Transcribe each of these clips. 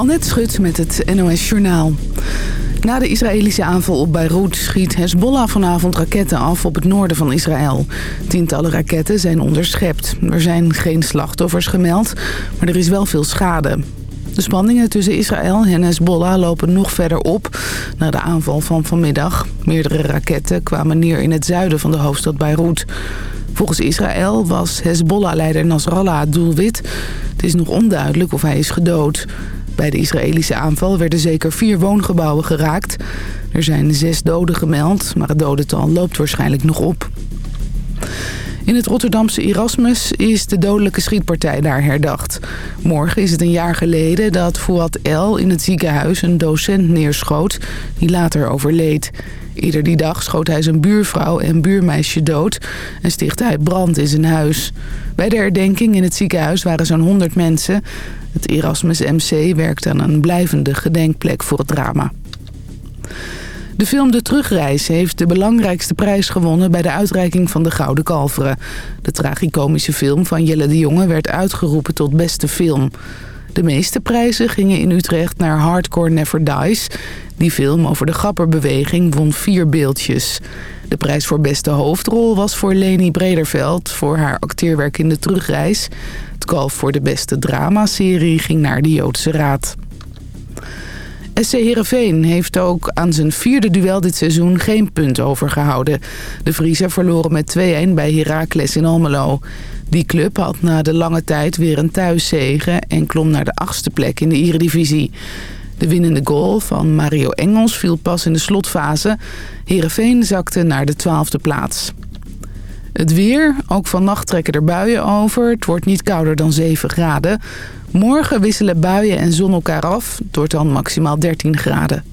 Annette Schut met het NOS Journaal. Na de Israëlische aanval op Beirut schiet Hezbollah vanavond raketten af op het noorden van Israël. Tientallen raketten zijn onderschept. Er zijn geen slachtoffers gemeld, maar er is wel veel schade. De spanningen tussen Israël en Hezbollah lopen nog verder op na de aanval van vanmiddag. Meerdere raketten kwamen neer in het zuiden van de hoofdstad Beirut. Volgens Israël was Hezbollah-leider Nasrallah doelwit. Het is nog onduidelijk of hij is gedood. Bij de Israëlische aanval werden zeker vier woongebouwen geraakt. Er zijn zes doden gemeld, maar het dodental loopt waarschijnlijk nog op. In het Rotterdamse Erasmus is de dodelijke schietpartij daar herdacht. Morgen is het een jaar geleden dat Fouad El in het ziekenhuis een docent neerschoot... die later overleed. Ieder die dag schoot hij zijn buurvrouw en buurmeisje dood... en stichtte hij brand in zijn huis. Bij de herdenking in het ziekenhuis waren zo'n 100 mensen. Het Erasmus MC werkt aan een blijvende gedenkplek voor het drama. De film De Terugreis heeft de belangrijkste prijs gewonnen bij de uitreiking van de Gouden Kalveren. De tragicomische film van Jelle de Jonge werd uitgeroepen tot beste film. De meeste prijzen gingen in Utrecht naar Hardcore Never Dies. Die film over de grapperbeweging won vier beeldjes. De prijs voor beste hoofdrol was voor Leni Brederveld voor haar acteerwerk in De Terugreis. Het kalf voor de beste dramaserie ging naar de Joodse Raad. SC Heerenveen heeft ook aan zijn vierde duel dit seizoen geen punt overgehouden. De Vriezen verloren met 2-1 bij Heracles in Almelo. Die club had na de lange tijd weer een thuiszege en klom naar de achtste plek in de Eredivisie. De winnende goal van Mario Engels viel pas in de slotfase. Heerenveen zakte naar de twaalfde plaats. Het weer, ook vannacht trekken er buien over. Het wordt niet kouder dan 7 graden. Morgen wisselen buien en zon elkaar af. Het wordt dan maximaal 13 graden.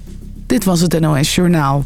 Dit was het NOS Journaal.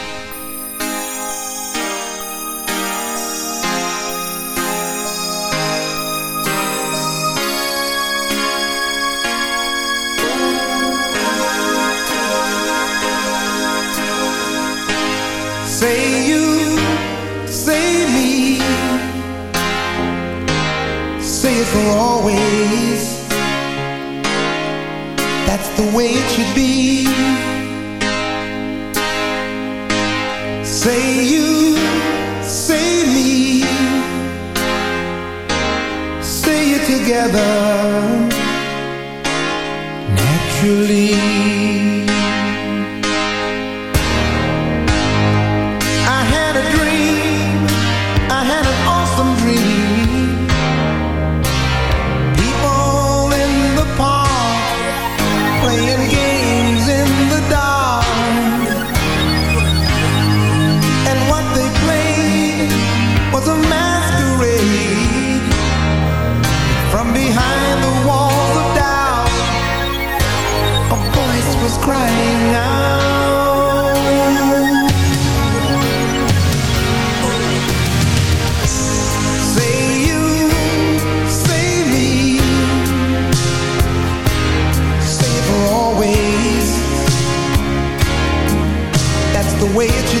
Way it should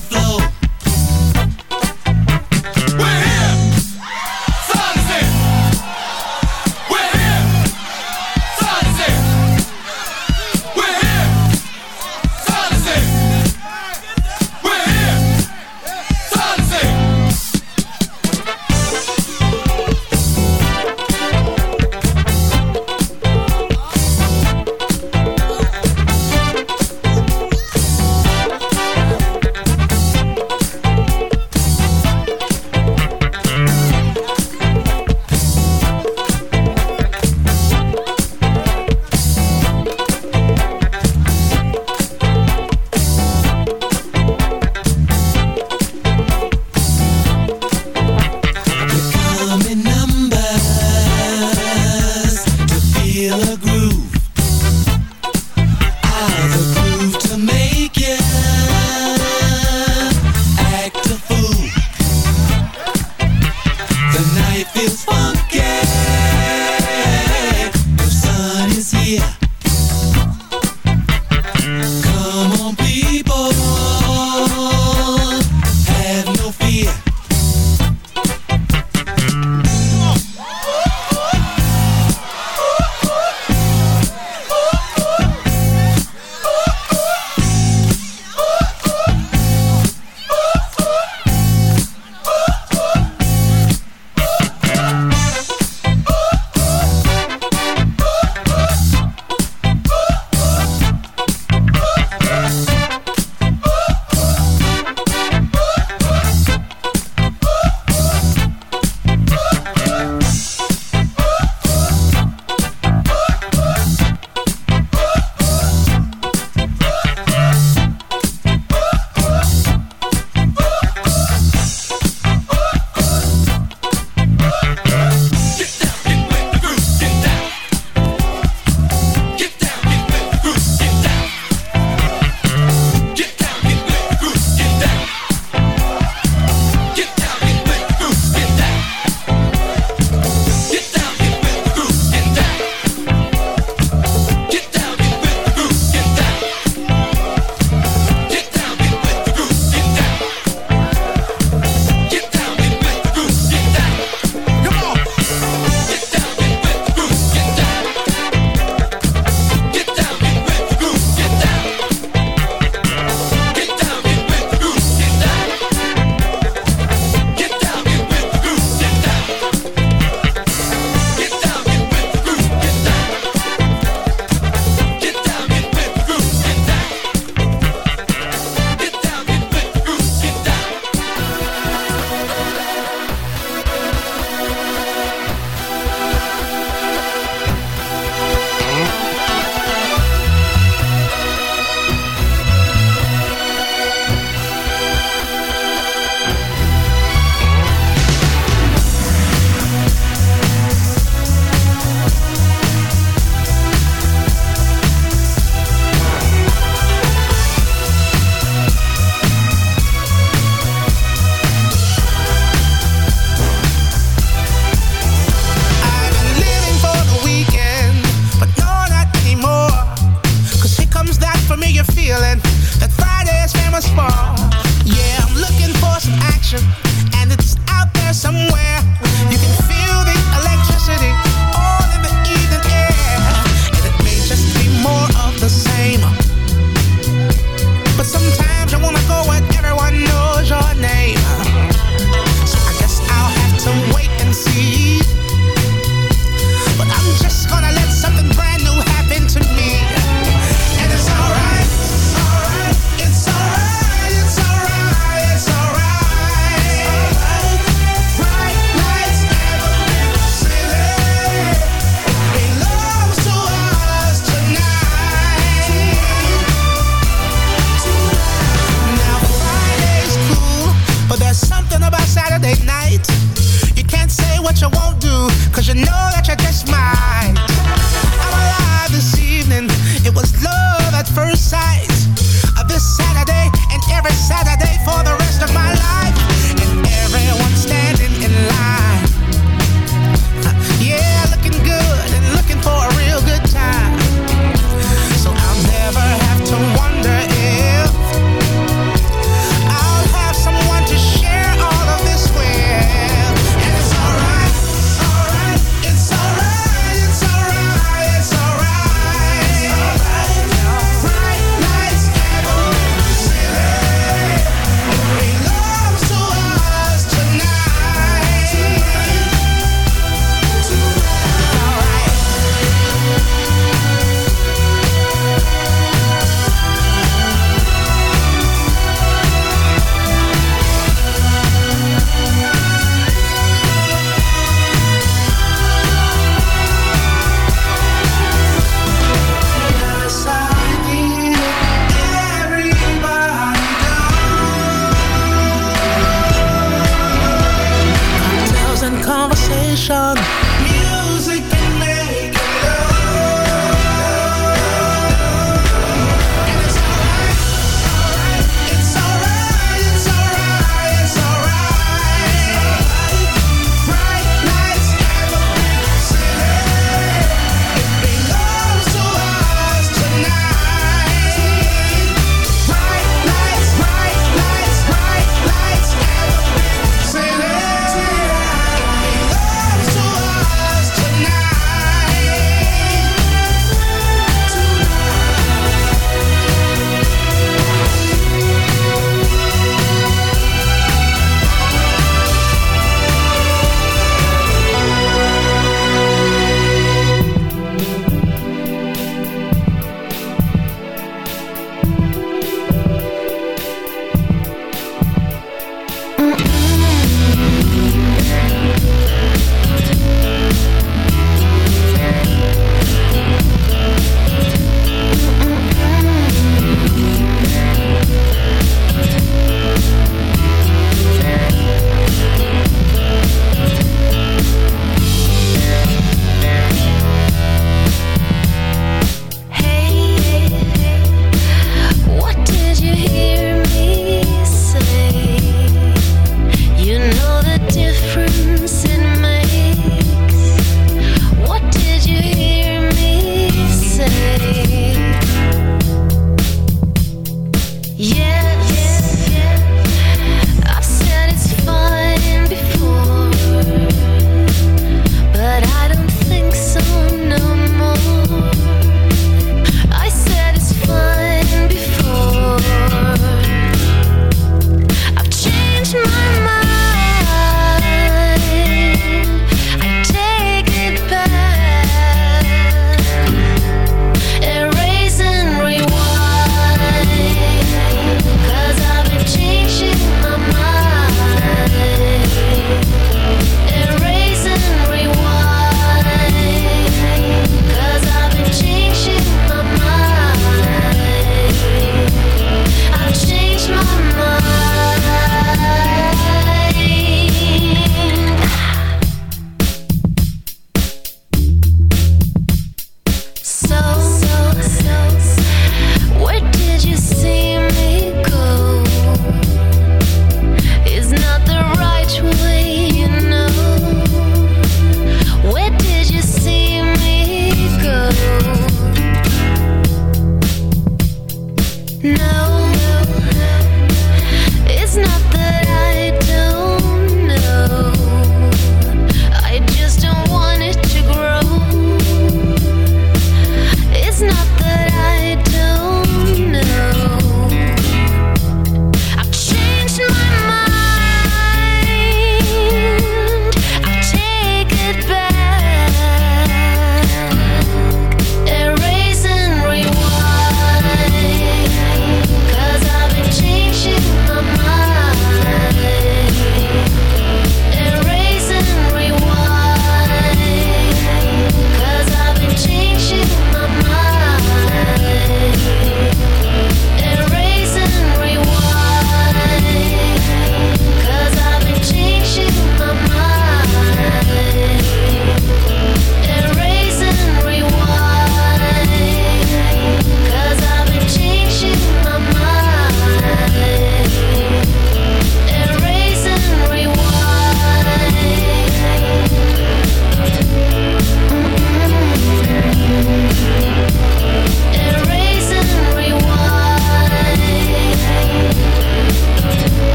flow.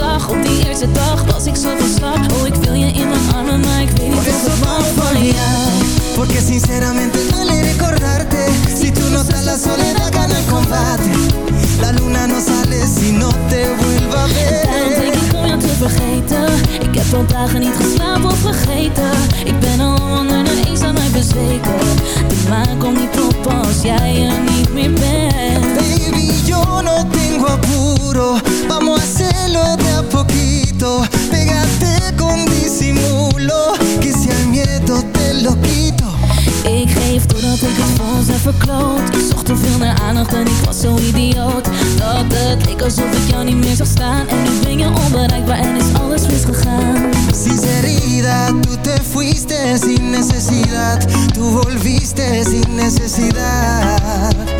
Zag op die eerste dag Was ik zo van slag Oh, ik wil je in mijn armen Maar ik weet niet Por of van jou. Porque sinceramente duele recordarte Si tú no estás la soledad gana el combate. La luna no sale si no te vuelva a Daarom denk ver ik om jou te vergeten. Ik heb al dagen niet geslapen of vergeten. Ik ben al onder de eens aan mij bezweken. De maan komt niet op als jij er niet meer bent. Baby, yo no tengo apuro. Vamos a hacerlo poquito Pégate con disimulo Que si al miedo te lo quito. Ik geef doordat ik het ons heb verkloot. Ik zocht te veel naar aandacht en ik was zo idioot. Dat het leek alsof ik jou niet meer zag staan. En nu ben je onbereikbaar en is alles misgegaan. Sinceridad, tú te fuiste sin necesidad. Tú volviste sin necesidad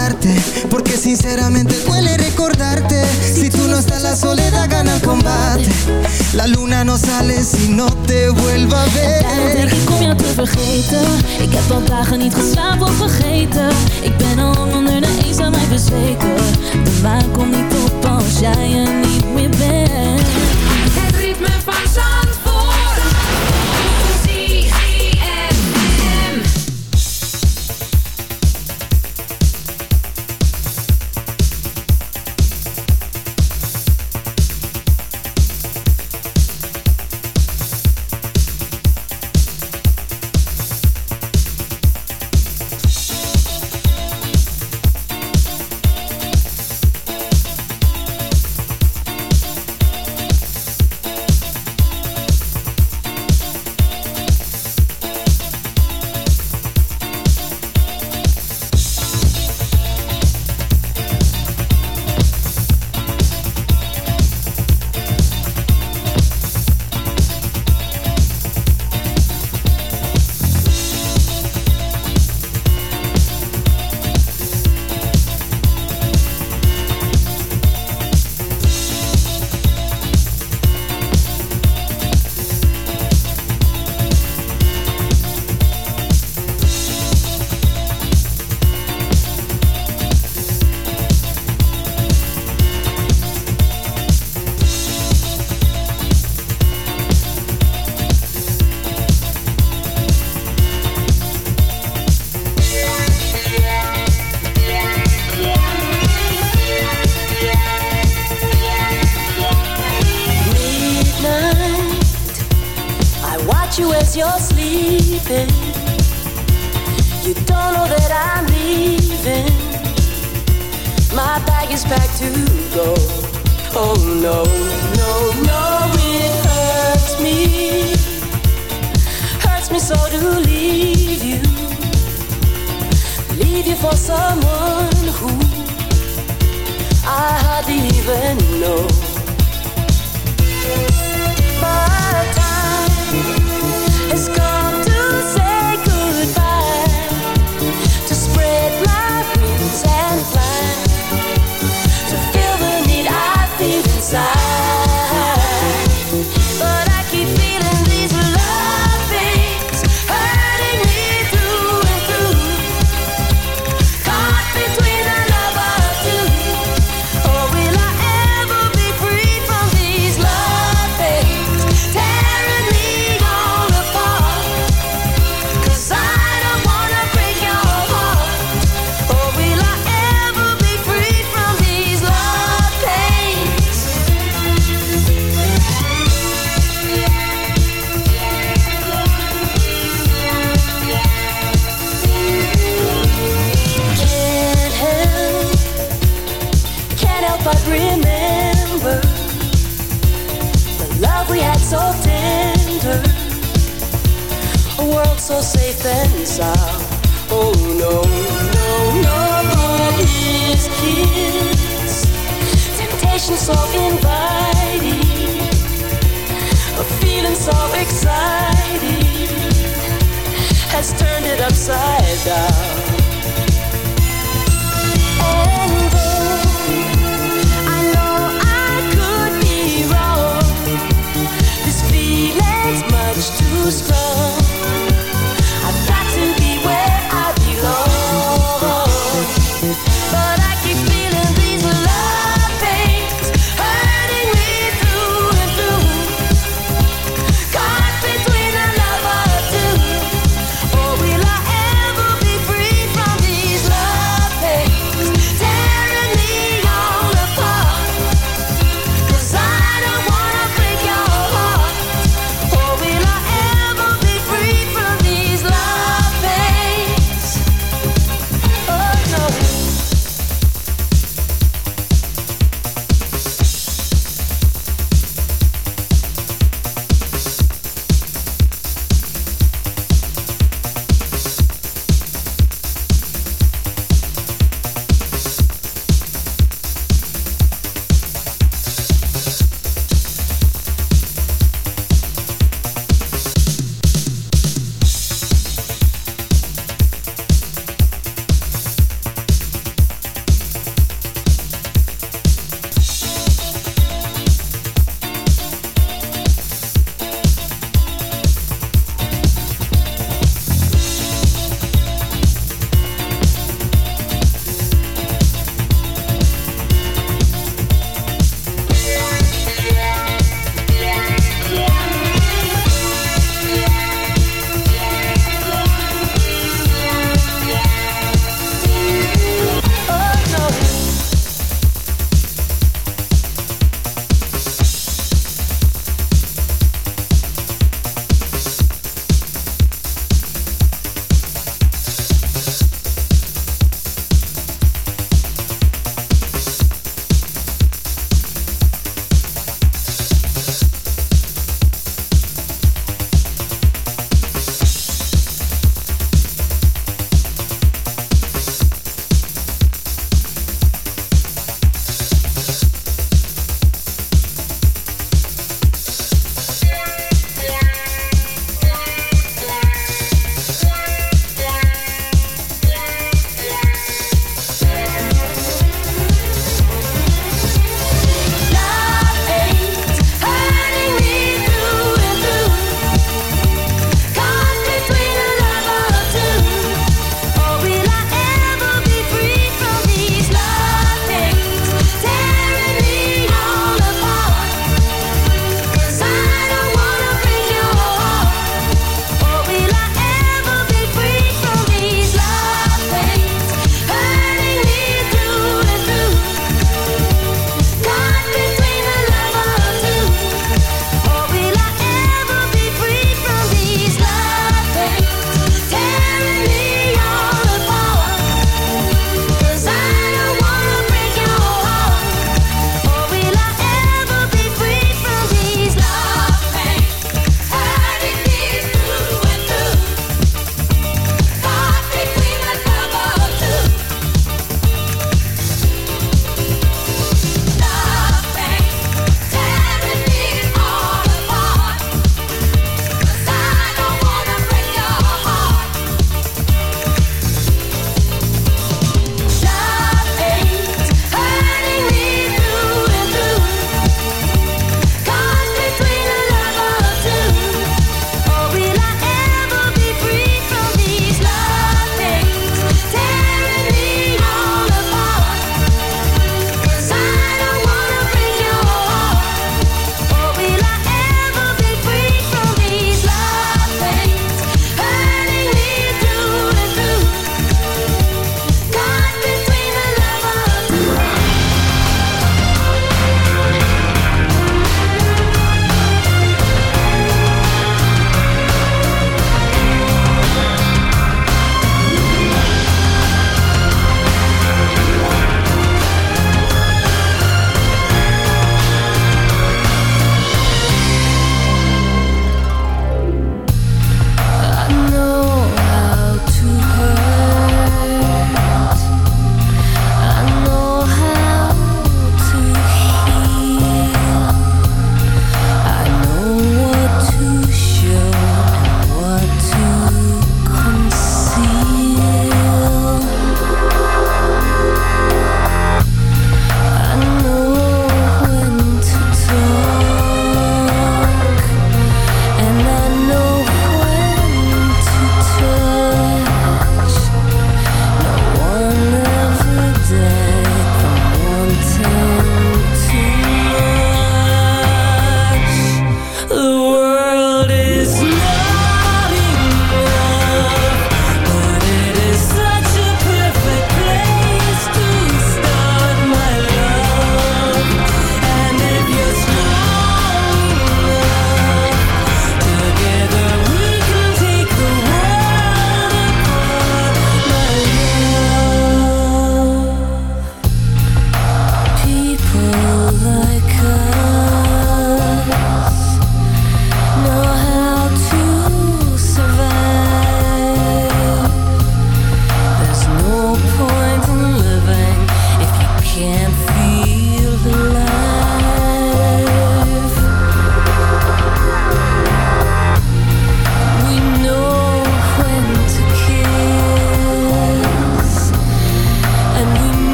olvidarte Porque sinceramente duele recordarte. Si tú no estás la soledad gana el combate. La luna no sale si no te vuelva a Daarom denk ver ik om jou te vergeten. Ik heb al dagen niet geslapen of vergeten. Ik ben al lang onder de mij bezweken. De maan komt niet op als jij er niet meer bent. Het ritme van Zandvoort.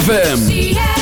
ZFM.